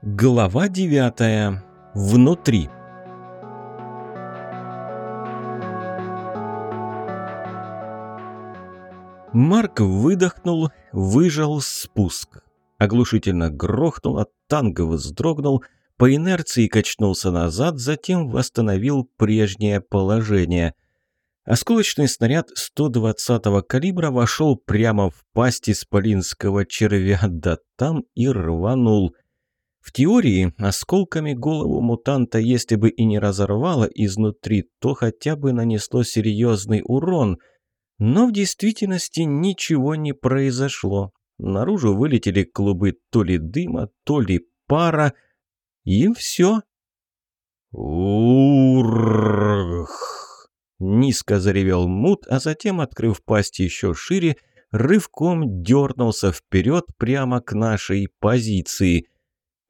Глава девятая. Внутри. Марк выдохнул, выжал спуск. Оглушительно грохнуло, танк вздрогнул, по инерции качнулся назад, затем восстановил прежнее положение. Осколочный снаряд 120-го калибра вошел прямо в пасть исполинского червя, да там и рванул – в теории, осколками голову мутанта, если бы и не разорвало изнутри, то хотя бы нанесло серьезный урон. Но в действительности ничего не произошло. Наружу вылетели клубы то ли дыма, то ли пара, и все. «Уррррх!» Низко заревел мут, а затем, открыв пасть еще шире, рывком дернулся вперед прямо к нашей позиции –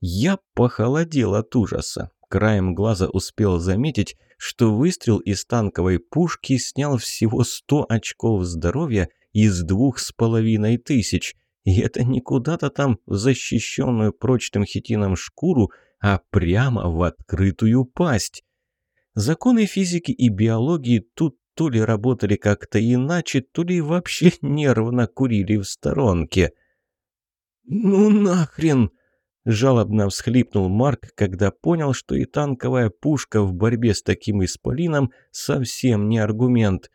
я похолодел от ужаса. Краем глаза успел заметить, что выстрел из танковой пушки снял всего 100 очков здоровья из двух с половиной тысяч. И это не куда-то там в защищенную прочным хитином шкуру, а прямо в открытую пасть. Законы физики и биологии тут то ли работали как-то иначе, то ли вообще нервно курили в сторонке. «Ну нахрен!» Жалобно всхлипнул Марк, когда понял, что и танковая пушка в борьбе с таким исполином совсем не аргумент.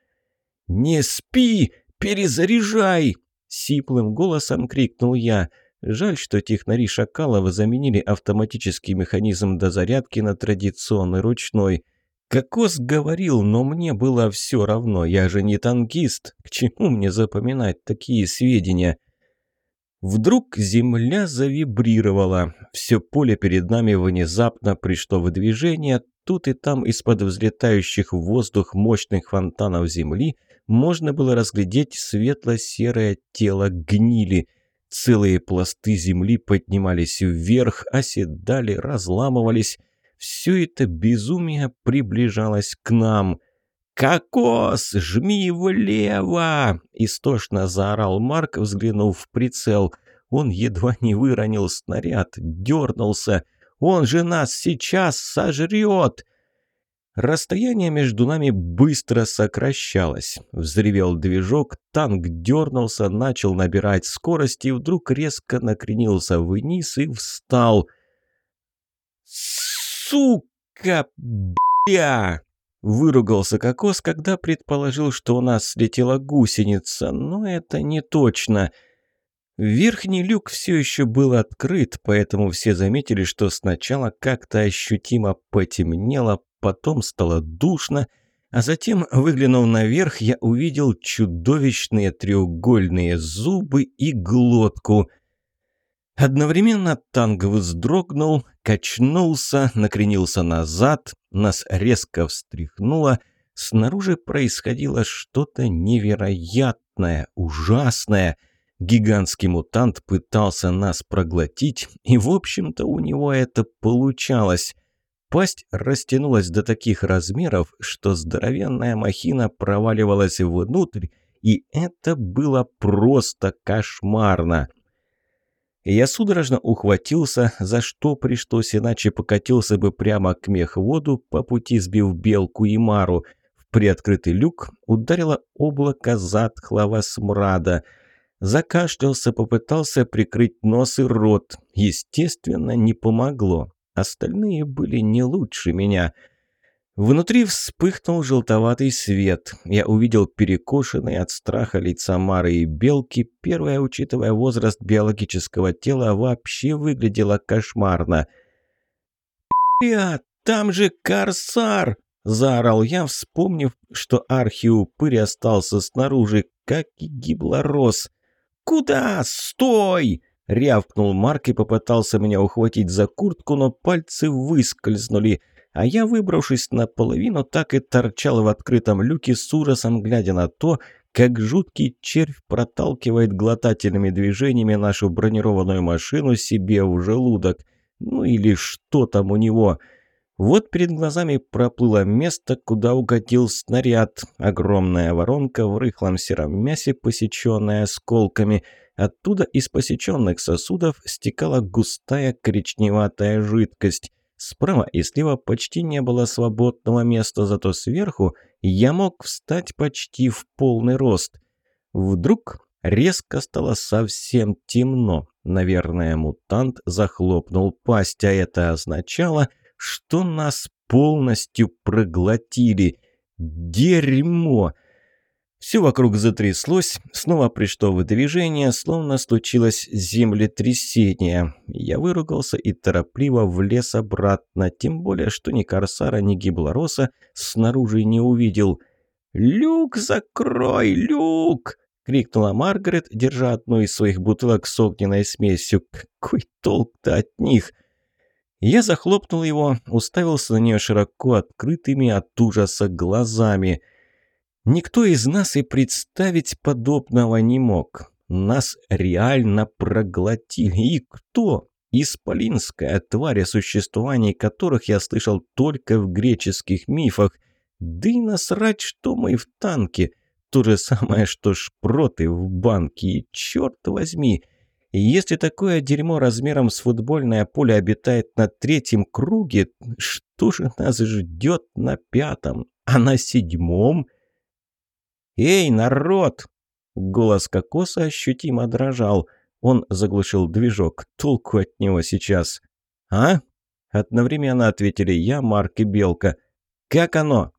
«Не спи! Перезаряжай!» Сиплым голосом крикнул я. Жаль, что технари Шакалова заменили автоматический механизм дозарядки на традиционный ручной. Кокос говорил, но мне было все равно, я же не танкист. К чему мне запоминать такие сведения? Вдруг земля завибрировала. Все поле перед нами внезапно пришло в движение. Тут и там из-под взлетающих в воздух мощных фонтанов земли можно было разглядеть светло-серое тело гнили. Целые пласты земли поднимались вверх, оседали, разламывались. Все это безумие приближалось к нам — «Кокос! Жми влево!» – истошно заорал Марк, взглянув в прицел. Он едва не выронил снаряд, дернулся. «Он же нас сейчас сожрет!» Расстояние между нами быстро сокращалось. Взревел движок, танк дернулся, начал набирать скорость и вдруг резко накренился вниз и встал. «Сука, бля!» Выругался кокос, когда предположил, что у нас слетела гусеница, но это не точно. Верхний люк все еще был открыт, поэтому все заметили, что сначала как-то ощутимо потемнело, потом стало душно, а затем, выглянув наверх, я увидел чудовищные треугольные зубы и глотку – Одновременно танк вздрогнул, качнулся, накренился назад, нас резко встряхнуло. Снаружи происходило что-то невероятное, ужасное. Гигантский мутант пытался нас проглотить, и, в общем-то, у него это получалось. Пасть растянулась до таких размеров, что здоровенная махина проваливалась внутрь, и это было просто кошмарно. Я судорожно ухватился, за что пришлось, иначе покатился бы прямо к мехводу, по пути сбив белку и мару. В приоткрытый люк ударило облако затхлого смрада. Закашлялся, попытался прикрыть нос и рот. Естественно, не помогло. Остальные были не лучше меня – Внутри вспыхнул желтоватый свет. Я увидел перекошенные от страха лица Мары и Белки. Первая, учитывая возраст биологического тела, вообще выглядела кошмарно. «Бля, там же Корсар!» – заорал я, вспомнив, что архиупырь остался снаружи, как и гиблорос. «Куда? Стой!» – рявкнул Марк и попытался меня ухватить за куртку, но пальцы выскользнули – а я, выбравшись наполовину, так и торчал в открытом люке с ужасом, глядя на то, как жуткий червь проталкивает глотательными движениями нашу бронированную машину себе в желудок. Ну или что там у него. Вот перед глазами проплыло место, куда угодил снаряд. Огромная воронка в рыхлом сером мясе, посеченная осколками. Оттуда из посеченных сосудов стекала густая коричневатая жидкость. Справа и слева почти не было свободного места, зато сверху я мог встать почти в полный рост. Вдруг резко стало совсем темно. Наверное, мутант захлопнул пасть, а это означало, что нас полностью проглотили. Дерьмо! Все вокруг затряслось, снова пришло в движение, словно случилось землетрясение. Я выругался и торопливо влез обратно, тем более, что ни Корсара, ни Гиблороса снаружи не увидел. «Люк закрой, люк!» — крикнула Маргарет, держа одну из своих бутылок с огненной смесью. «Какой толк-то от них!» Я захлопнул его, уставился на нее широко открытыми от ужаса глазами — Никто из нас и представить подобного не мог. Нас реально проглотили. И кто? Исполинская тварь, о существовании которых я слышал только в греческих мифах. Да и насрать, что мы в танке. То же самое, что шпроты в банке. И черт возьми, если такое дерьмо размером с футбольное поле обитает на третьем круге, что же нас ждет на пятом? А на седьмом – «Эй, народ!» Голос кокоса ощутимо дрожал. Он заглушил движок. Толку от него сейчас. «А?» Одновременно ответили я, Марк и Белка. «Как оно?»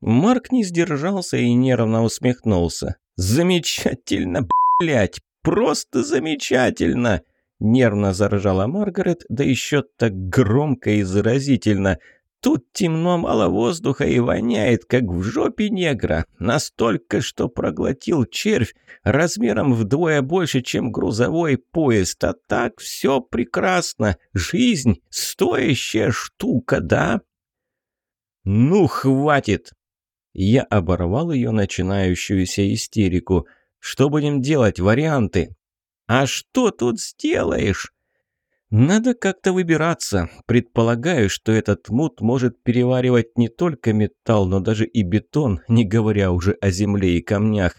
Марк не сдержался и нервно усмехнулся. «Замечательно, блядь! Просто замечательно!» Нервно заржала Маргарет, да еще так громко и заразительно – Тут темно, мало воздуха и воняет, как в жопе негра. Настолько, что проглотил червь размером вдвое больше, чем грузовой поезд. А так все прекрасно. Жизнь – стоящая штука, да? Ну, хватит! Я оборвал ее начинающуюся истерику. Что будем делать? Варианты. А что тут сделаешь? Надо как-то выбираться. Предполагаю, что этот мут может переваривать не только металл, но даже и бетон, не говоря уже о земле и камнях.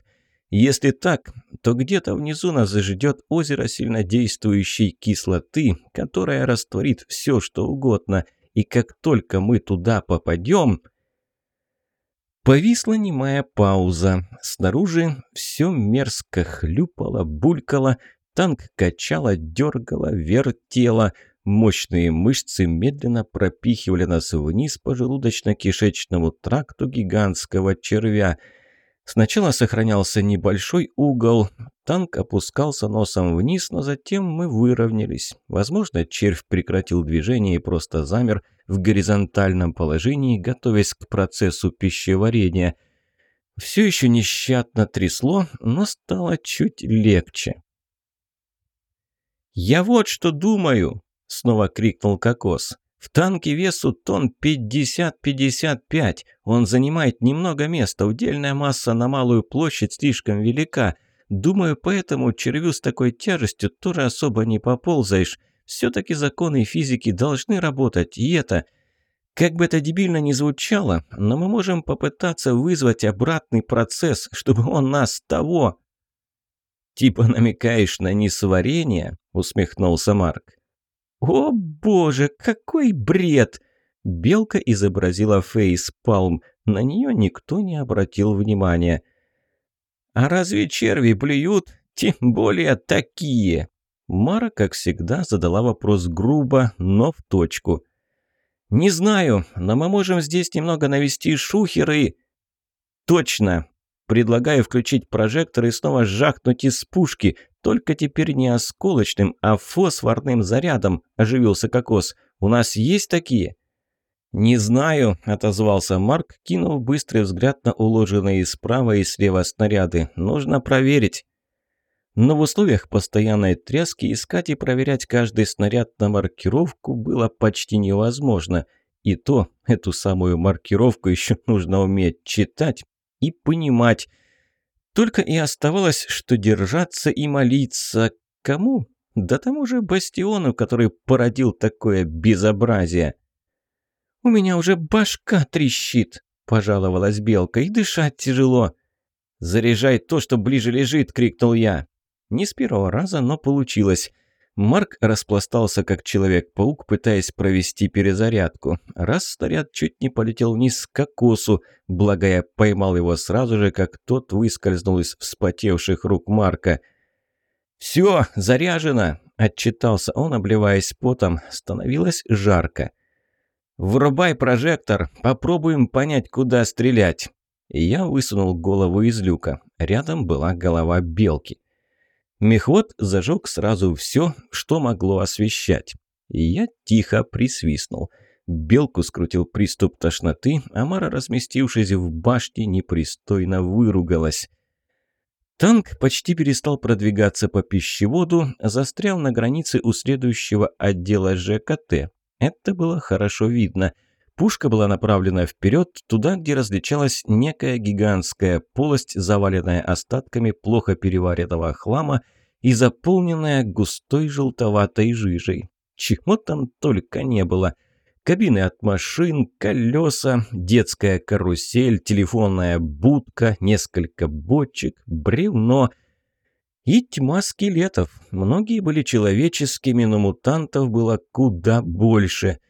Если так, то где-то внизу нас ждет озеро сильнодействующей кислоты, которая растворит все, что угодно. И как только мы туда попадем... Повисла немая пауза. Снаружи все мерзко хлюпало, булькало, Танк качало, дергало, вертело. Мощные мышцы медленно пропихивали нас вниз по желудочно-кишечному тракту гигантского червя. Сначала сохранялся небольшой угол. Танк опускался носом вниз, но затем мы выровнялись. Возможно, червь прекратил движение и просто замер в горизонтальном положении, готовясь к процессу пищеварения. Все еще нещадно трясло, но стало чуть легче. «Я вот что думаю!» – снова крикнул Кокос. «В танке весу тонн 50-55. Он занимает немного места, удельная масса на малую площадь слишком велика. Думаю, поэтому червю с такой тяжестью тоже особо не поползаешь. Все-таки законы физики должны работать, и это...» Как бы это дебильно ни звучало, но мы можем попытаться вызвать обратный процесс, чтобы он нас того... «Типа намекаешь на несварение?» – усмехнулся Марк. «О боже, какой бред!» Белка изобразила фейс-палм. На нее никто не обратил внимания. «А разве черви блюют? Тем более такие!» Мара, как всегда, задала вопрос грубо, но в точку. «Не знаю, но мы можем здесь немного навести шухеры...» «Точно! Предлагаю включить прожектор и снова жахнуть из пушки, только теперь не осколочным, а фосфорным зарядом, оживился Кокос. У нас есть такие? «Не знаю», – отозвался Марк, кинув быстрый взгляд на уложенные справа и слева снаряды. «Нужно проверить». Но в условиях постоянной тряски искать и проверять каждый снаряд на маркировку было почти невозможно. И то, эту самую маркировку еще нужно уметь читать, и понимать. Только и оставалось, что держаться и молиться. Кому? Да тому же Бастиону, который породил такое безобразие. «У меня уже башка трещит», – пожаловалась Белка, – «и дышать тяжело». «Заряжай то, что ближе лежит!» – крикнул я. Не с первого раза, но получилось. Марк распластался как Человек-паук, пытаясь провести перезарядку. Раз снаряд чуть не полетел вниз к кокосу, благо я поймал его сразу же, как тот выскользнул из вспотевших рук Марка. «Все, заряжено!» – отчитался он, обливаясь потом. Становилось жарко. «Врубай прожектор, попробуем понять, куда стрелять». Я высунул голову из люка. Рядом была голова белки. Мехвод зажег сразу все, что могло освещать. И я тихо присвистнул. Белку скрутил приступ тошноты, а Мара, разместившись в башне, непристойно выругалась. Танк почти перестал продвигаться по пищеводу, застрял на границе у следующего отдела ЖКТ. Это было хорошо видно – Пушка была направлена вперед, туда, где различалась некая гигантская полость, заваленная остатками плохо переваренного хлама и заполненная густой желтоватой жижей. Чего там только не было. Кабины от машин, колеса, детская карусель, телефонная будка, несколько бочек, бревно и тьма скелетов. Многие были человеческими, но мутантов было куда больше –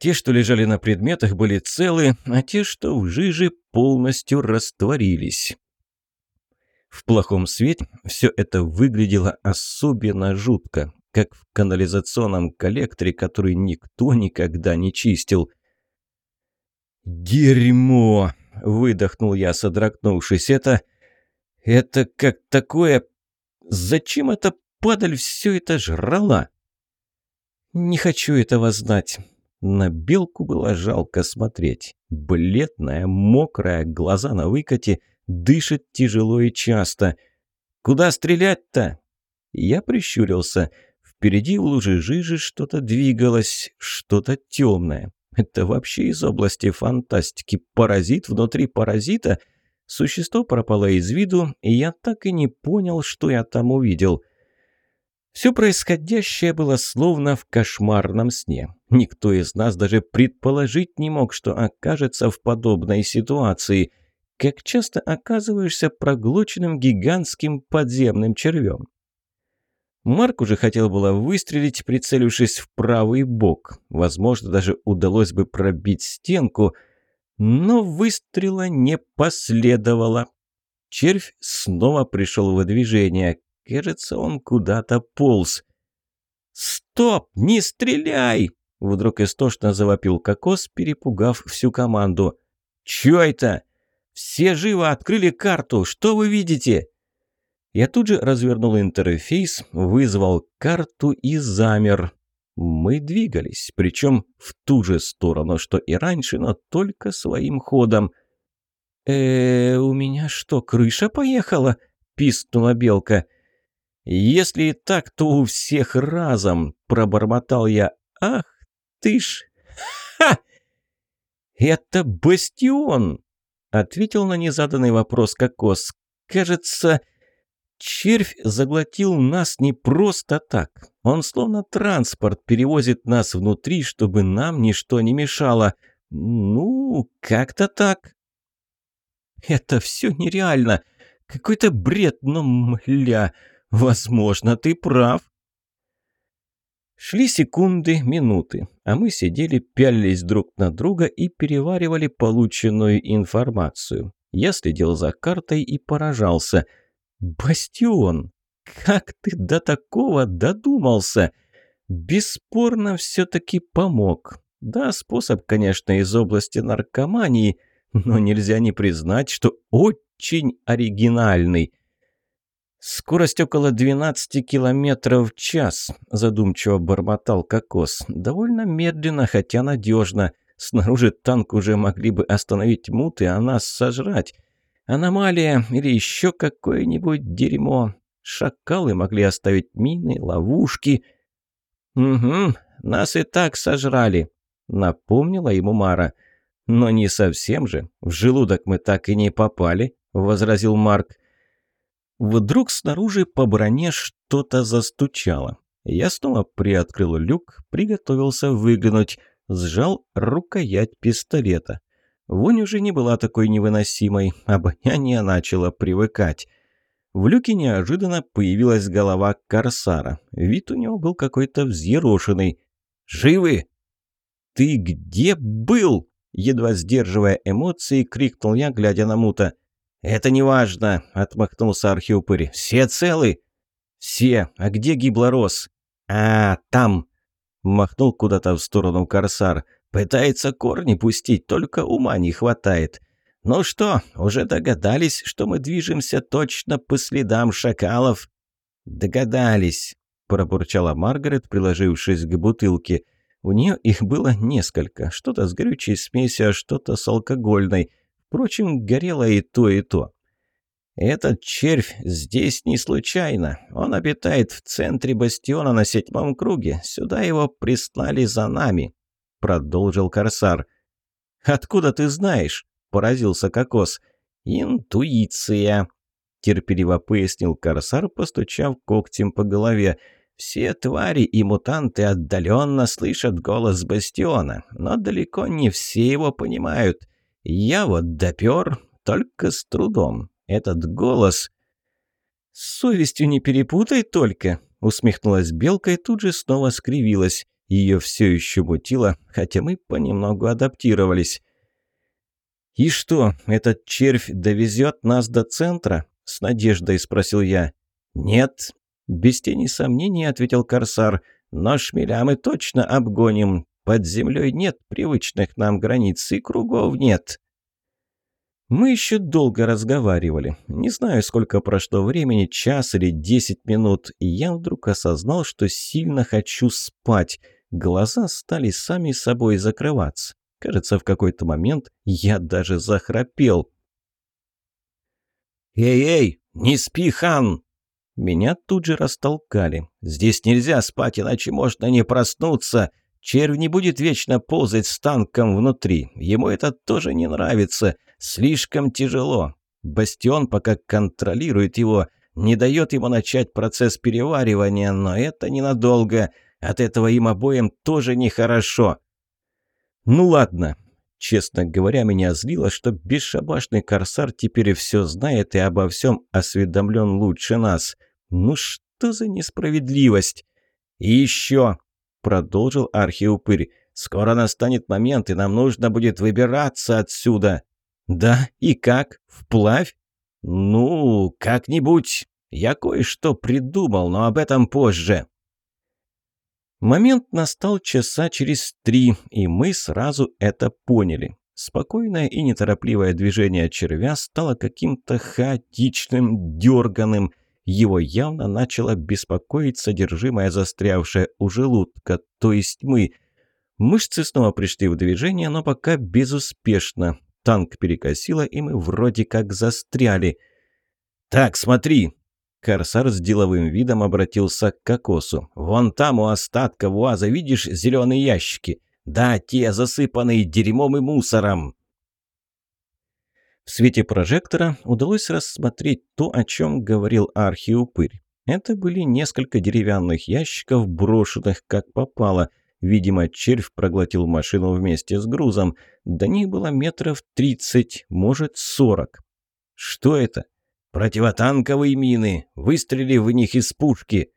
те, что лежали на предметах, были целы, а те, что в жиже, полностью растворились. В плохом свете все это выглядело особенно жутко, как в канализационном коллекторе, который никто никогда не чистил. «Дерьмо!» – выдохнул я, содрогнувшись. «Это... это как такое... Зачем эта падаль все это жрала?» «Не хочу этого знать», на белку было жалко смотреть. Бледная, мокрая, глаза на выкате, дышит тяжело и часто. «Куда стрелять-то?» Я прищурился. Впереди в луже жижи что-то двигалось, что-то темное. Это вообще из области фантастики. Паразит внутри паразита? Существо пропало из виду, и я так и не понял, что я там увидел. Все происходящее было словно в кошмарном сне. Никто из нас даже предположить не мог, что окажется в подобной ситуации. Как часто оказываешься проглоченным гигантским подземным червем. Марк уже хотел было выстрелить, прицелившись в правый бок. Возможно, даже удалось бы пробить стенку, но выстрела не последовало. Червь снова пришел в движение. Кажется, он куда-то полз. «Стоп! Не стреляй!» Вдруг истошно завопил кокос, перепугав всю команду. «Чё это? Все живо открыли карту! Что вы видите?» Я тут же развернул интерфейс, вызвал карту и замер. Мы двигались, причем в ту же сторону, что и раньше, но только своим ходом. э, -э у меня что, крыша поехала?» – пискнула белка. «Если и так, то у всех разом!» – пробормотал я. «Ах ты ж! Ха! Это бастион!» – ответил на незаданный вопрос Кокос. «Кажется, червь заглотил нас не просто так. Он словно транспорт перевозит нас внутри, чтобы нам ничто не мешало. Ну, как-то так». «Это все нереально!» Какой-то бред, но мля. Возможно, ты прав. Шли секунды, минуты, а мы сидели, пялились друг на друга и переваривали полученную информацию. Я следил за картой и поражался. «Бастион! Как ты до такого додумался?» «Бесспорно, все-таки помог. Да, способ, конечно, из области наркомании, но нельзя не признать, что очень оригинальный. «Скорость около 12 километров в час», – задумчиво бормотал Кокос. «Довольно медленно, хотя надежно. Снаружи танк уже могли бы остановить муты, а нас сожрать. Аномалия или еще какое-нибудь дерьмо. Шакалы могли оставить мины, ловушки». «Угу, нас и так сожрали», – напомнила ему Мара. «Но не совсем же. В желудок мы так и не попали», – возразил Марк. Вдруг снаружи по броне что-то застучало. Я снова приоткрыл люк, приготовился выглянуть, сжал рукоять пистолета. Вонь уже не была такой невыносимой, обоняние начало привыкать. В люке неожиданно появилась голова Корсара. Вид у него был какой-то взъерошенный. «Живы?» «Ты где был?» Едва сдерживая эмоции, крикнул я, глядя на Мута. «Это не важно», — отмахнулся архиупырь. «Все целы?» «Все. А где гиблорос?» «А, там!» — махнул куда-то в сторону Корсар. «Пытается корни пустить, только ума не хватает. Ну что, уже догадались, что мы движемся точно по следам шакалов?» «Догадались», — пробурчала Маргарет, приложившись к бутылке. У нее их было несколько, что-то с горючей смесью, а что-то с алкогольной. Впрочем, горело и то, и то. Этот червь здесь не случайно. Он обитает в центре бастиона на седьмом круге. Сюда его прислали за нами», — продолжил Корсар. «Откуда ты знаешь?» — поразился Кокос. «Интуиция», — терпеливо пояснил Корсар, постучав когтем по голове. Все твари и мутанты отдаленно слышат голос Бастиона, но далеко не все его понимают. Я вот допер, только с трудом. Этот голос... «С совестью не перепутай только», — усмехнулась Белка и тут же снова скривилась. Ее все еще мутило, хотя мы понемногу адаптировались. «И что, этот червь довезет нас до центра?» — с надеждой спросил я. «Нет, без тени сомнений ответил Корсар. «Но шмеля мы точно обгоним. Под землей нет привычных нам границ, и кругов нет». Мы еще долго разговаривали. Не знаю, сколько прошло времени, час или десять минут, и я вдруг осознал, что сильно хочу спать. Глаза стали сами собой закрываться. Кажется, в какой-то момент я даже захрапел. «Эй-эй, не спи, хан!» Меня тут же растолкали. «Здесь нельзя спать, иначе можно не проснуться. Червь не будет вечно ползать с танком внутри. Ему это тоже не нравится. Слишком тяжело. Бастион пока контролирует его, не дает ему начать процесс переваривания, но это ненадолго. От этого им обоим тоже нехорошо». «Ну ладно». Честно говоря, меня злило, что бесшабашный корсар теперь все знает и обо всем осведомлен лучше нас – ну что за несправедливость? И еще, продолжил архиупырь, скоро настанет момент, и нам нужно будет выбираться отсюда. Да, и как? Вплавь? Ну, как-нибудь. Я кое-что придумал, но об этом позже. Момент настал часа через три, и мы сразу это поняли. Спокойное и неторопливое движение червя стало каким-то хаотичным, дерганым. Его явно начало беспокоить содержимое, застрявшее у желудка, то есть мы. Мышцы снова пришли в движение, но пока безуспешно. Танк перекосило, и мы вроде как застряли. «Так, смотри!» Корсар с деловым видом обратился к кокосу. «Вон там у остатка УАЗа, видишь, зеленые ящики? Да, те, засыпанные дерьмом и мусором!» В свете прожектора удалось рассмотреть то, о чем говорил архиупырь. Это были несколько деревянных ящиков, брошенных как попало. Видимо, червь проглотил машину вместе с грузом. До них было метров тридцать, может, сорок. Что это? Противотанковые мины. Выстрели в них из пушки.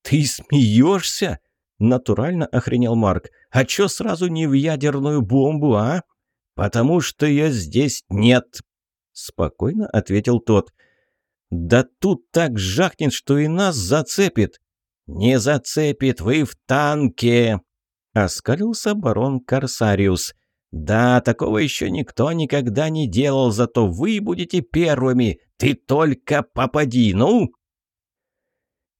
Ты смеешься? Натурально охренел Марк. А чё сразу не в ядерную бомбу, а? «Потому что ее здесь нет», — спокойно ответил тот. «Да тут так жахнет, что и нас зацепит». «Не зацепит, вы в танке!» — оскалился барон Корсариус. «Да, такого еще никто никогда не делал, зато вы будете первыми. Ты только попади, ну!»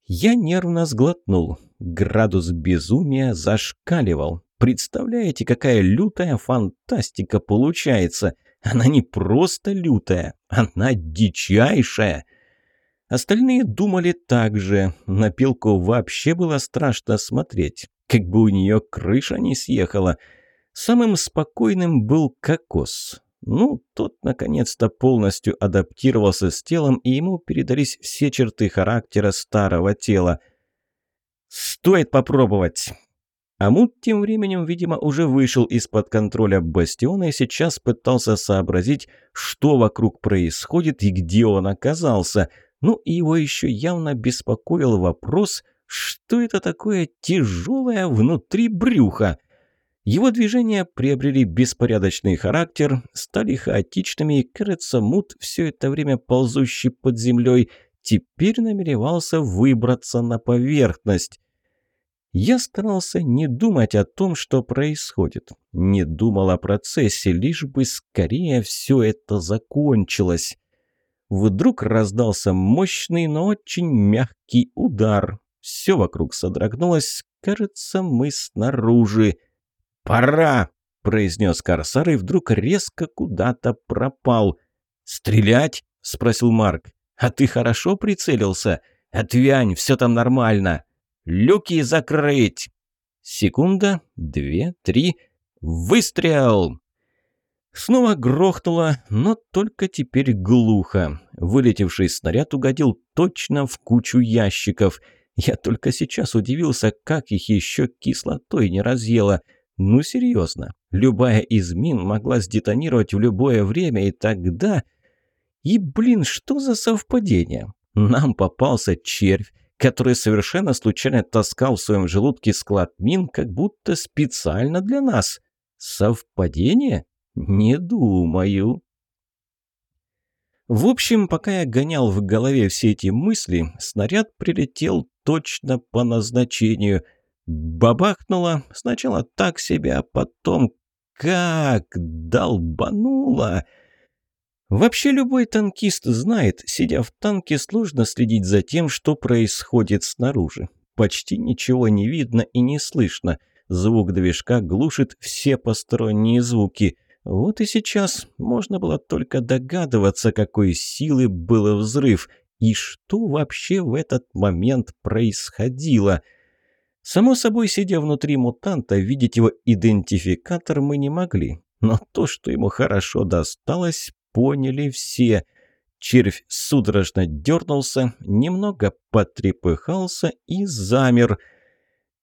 Я нервно сглотнул. Градус безумия зашкаливал. Представляете, какая лютая фантастика получается? Она не просто лютая, она дичайшая. Остальные думали так же. На пилку вообще было страшно смотреть. Как бы у нее крыша не съехала. Самым спокойным был кокос. Ну, тот наконец-то полностью адаптировался с телом, и ему передались все черты характера старого тела. «Стоит попробовать!» Амут тем временем, видимо, уже вышел из-под контроля бастиона и сейчас пытался сообразить, что вокруг происходит и где он оказался. Ну и его еще явно беспокоил вопрос, что это такое тяжелое внутри брюха. Его движения приобрели беспорядочный характер, стали хаотичными, и, кажется, мут, все это время ползущий под землей, теперь намеревался выбраться на поверхность. Я старался не думать о том, что происходит. Не думал о процессе, лишь бы скорее все это закончилось. Вдруг раздался мощный, но очень мягкий удар. Все вокруг содрогнулось. Кажется, мы снаружи. «Пора!» – произнес Корсар и вдруг резко куда-то пропал. «Стрелять?» – спросил Марк. «А ты хорошо прицелился? Отвянь, все там нормально!» Люки закрыть!» Секунда, две, три. Выстрел! Снова грохнуло, но только теперь глухо. Вылетевший снаряд угодил точно в кучу ящиков. Я только сейчас удивился, как их еще кислотой не разъело. Ну, серьезно, любая из мин могла сдетонировать в любое время, и тогда... И, блин, что за совпадение? Нам попался червь, который совершенно случайно таскал в своем желудке склад мин, как будто специально для нас. Совпадение? Не думаю. В общем, пока я гонял в голове все эти мысли, снаряд прилетел точно по назначению. Бабахнуло сначала так себе, а потом как долбануло. Вообще любой танкист знает, сидя в танке, сложно следить за тем, что происходит снаружи. Почти ничего не видно и не слышно. Звук движка глушит все посторонние звуки. Вот и сейчас можно было только догадываться, какой силы был взрыв и что вообще в этот момент происходило. Само собой, сидя внутри мутанта, видеть его идентификатор мы не могли. Но то, что ему хорошо досталось, поняли все. Червь судорожно дернулся, немного потрепыхался и замер.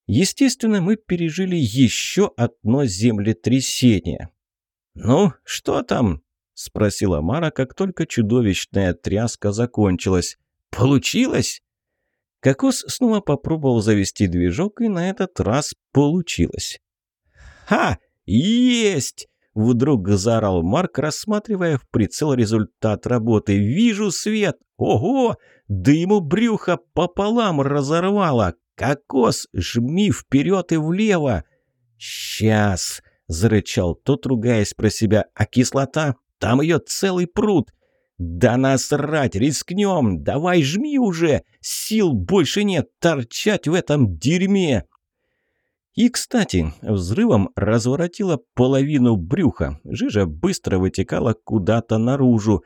Естественно, мы пережили еще одно землетрясение. «Ну, что там?» – спросила Мара, как только чудовищная тряска закончилась. «Получилось?» Кокос снова попробовал завести движок, и на этот раз получилось. «Ха! Есть!» Вдруг заорал Марк, рассматривая в прицел результат работы. «Вижу свет! Ого! Да ему брюхо пополам разорвало! Кокос, жми вперед и влево!» «Сейчас!» – зарычал тот, ругаясь про себя. «А кислота? Там ее целый пруд!» «Да насрать, рискнем! Давай жми уже! Сил больше нет торчать в этом дерьме!» И, кстати, взрывом разворотило половину брюха. Жижа быстро вытекала куда-то наружу.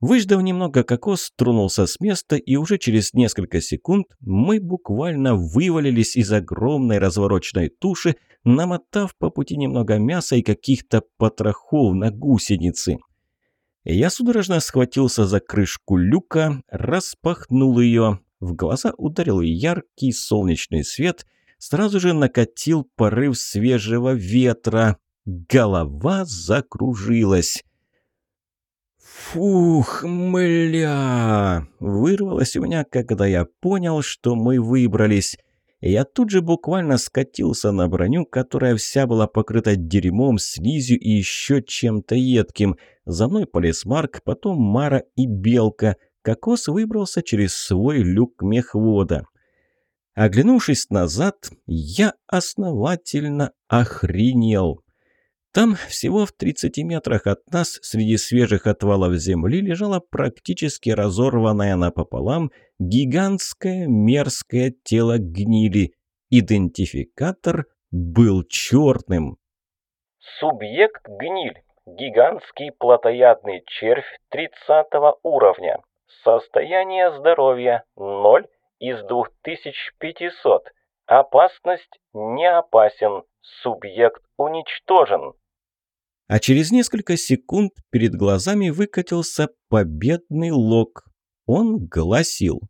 Выждав немного, кокос тронулся с места, и уже через несколько секунд мы буквально вывалились из огромной развороченной туши, намотав по пути немного мяса и каких-то потрохов на гусеницы. Я судорожно схватился за крышку люка, распахнул ее. В глаза ударил яркий солнечный свет – сразу же накатил порыв свежего ветра. Голова закружилась. «Фух, мля!» Вырвалось у меня, когда я понял, что мы выбрались. Я тут же буквально скатился на броню, которая вся была покрыта дерьмом, слизью и еще чем-то едким. За мной полез Марк, потом Мара и Белка. Кокос выбрался через свой люк мехвода. Оглянувшись назад, я основательно охренел. Там, всего в 30 метрах от нас, среди свежих отвалов земли, лежало практически разорванное напополам гигантское мерзкое тело гнили. Идентификатор был черным. Субъект гниль. Гигантский плотоядный червь 30 уровня. Состояние здоровья 0 из 2500. Опасность не опасен. Субъект уничтожен. А через несколько секунд перед глазами выкатился победный лог. Он гласил.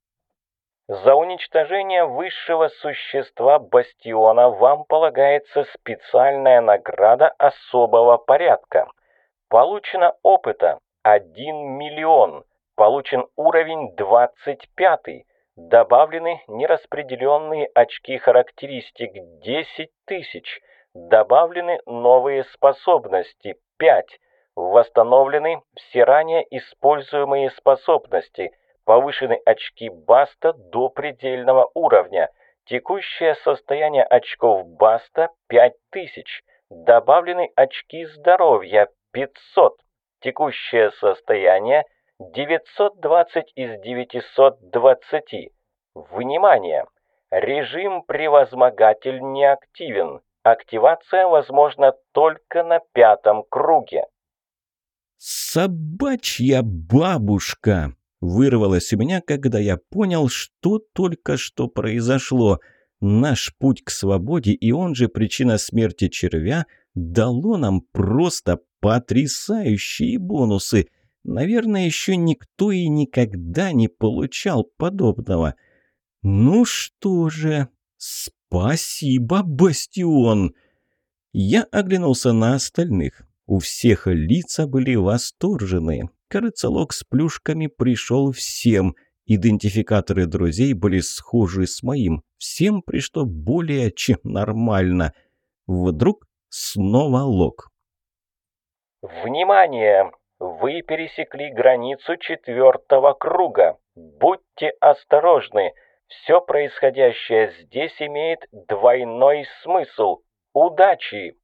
За уничтожение высшего существа Бастиона вам полагается специальная награда особого порядка. Получено опыта 1 миллион. Получен уровень 25. Добавлены нераспределенные очки характеристик 10 тысяч. Добавлены новые способности 5. Восстановлены все ранее используемые способности. Повышены очки Баста до предельного уровня. Текущее состояние очков Баста 5000. Добавлены очки здоровья 500. Текущее состояние 920 из 920. Внимание! Режим «Превозмогатель» не активен. Активация возможна только на пятом круге. «Собачья бабушка!» вырвалось у меня, когда я понял, что только что произошло. Наш путь к свободе и он же причина смерти червя дало нам просто потрясающие бонусы. Наверное, еще никто и никогда не получал подобного. Ну что же, спасибо, Бастион. Я оглянулся на остальных. У всех лица были восторженные. Кажется, лог с плюшками пришел всем. Идентификаторы друзей были схожи с моим. Всем пришло более чем нормально. Вдруг снова лог. Внимание! Вы пересекли границу четвертого круга. Будьте осторожны. Все происходящее здесь имеет двойной смысл. Удачи!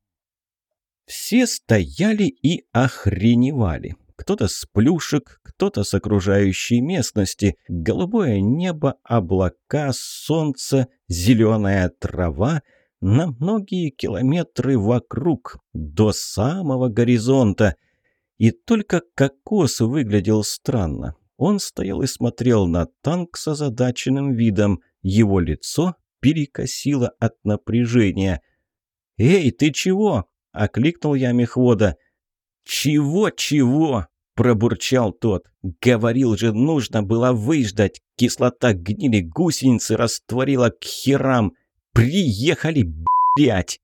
Все стояли и охреневали. Кто-то с плюшек, кто-то с окружающей местности. Голубое небо, облака, солнце, зеленая трава на многие километры вокруг, до самого горизонта. И только кокос выглядел странно. Он стоял и смотрел на танк с озадаченным видом. Его лицо перекосило от напряжения. «Эй, ты чего?» – окликнул я мехвода. «Чего-чего?» – пробурчал тот. «Говорил же, нужно было выждать. Кислота гнили гусеницы растворила к херам. Приехали, блядь!»